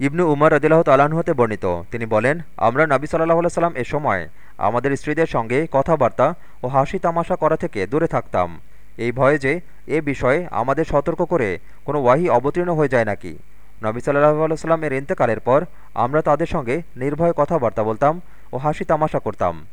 ইবনু উমর রদিল্লাহ তালাহতে বর্ণিত। তিনি বলেন, আমরা নাবি সাল্লাহ সাল্লাম এ সময় আমাদের স্ত্রীদের সঙ্গে কথাবার্তা ও হাসি তামাশা করা থেকে দূরে থাকতাম। এই ভয়ে যে এ বিষয়ে আমাদের সতর্ক করে কোনো ওয়াহি অবতীর্ণ হয়ে যায় নাকি? নবী সাল্লাহ সাল্লামের ইন্তেকালের পর আমরা তাদের সঙ্গে নির্ভয়ে কথাবার্তা বলতাম ও হাসি তামাশা করতাম।